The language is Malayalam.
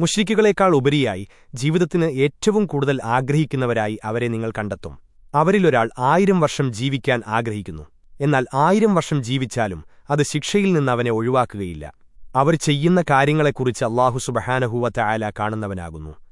മുഷ്രിക്കുകളേക്കാൾ ഉപരിയായി ജീവിതത്തിന് ഏറ്റവും കൂടുതൽ ആഗ്രഹിക്കുന്നവരായി അവരെ നിങ്ങൾ കണ്ടെത്തും. അവരിലൊരാൾ ആയിരം വർഷം ജീവിക്കാൻ ആഗ്രഹിക്കുന്നു. എന്നാൽ ആയിരം വർഷം ജീവിച്ചാലും അത് ശിക്ഷയിൽ നിന്ന് അവനെ ഒഴിവാക്കുകയില്ല. അവർ ചെയ്യുന്ന കാര്യങ്ങളെക്കുറിച്ച് അള്ളാഹു സുബഹാനഹൂവത്ത ആല കാണുന്നവനാകുന്നു.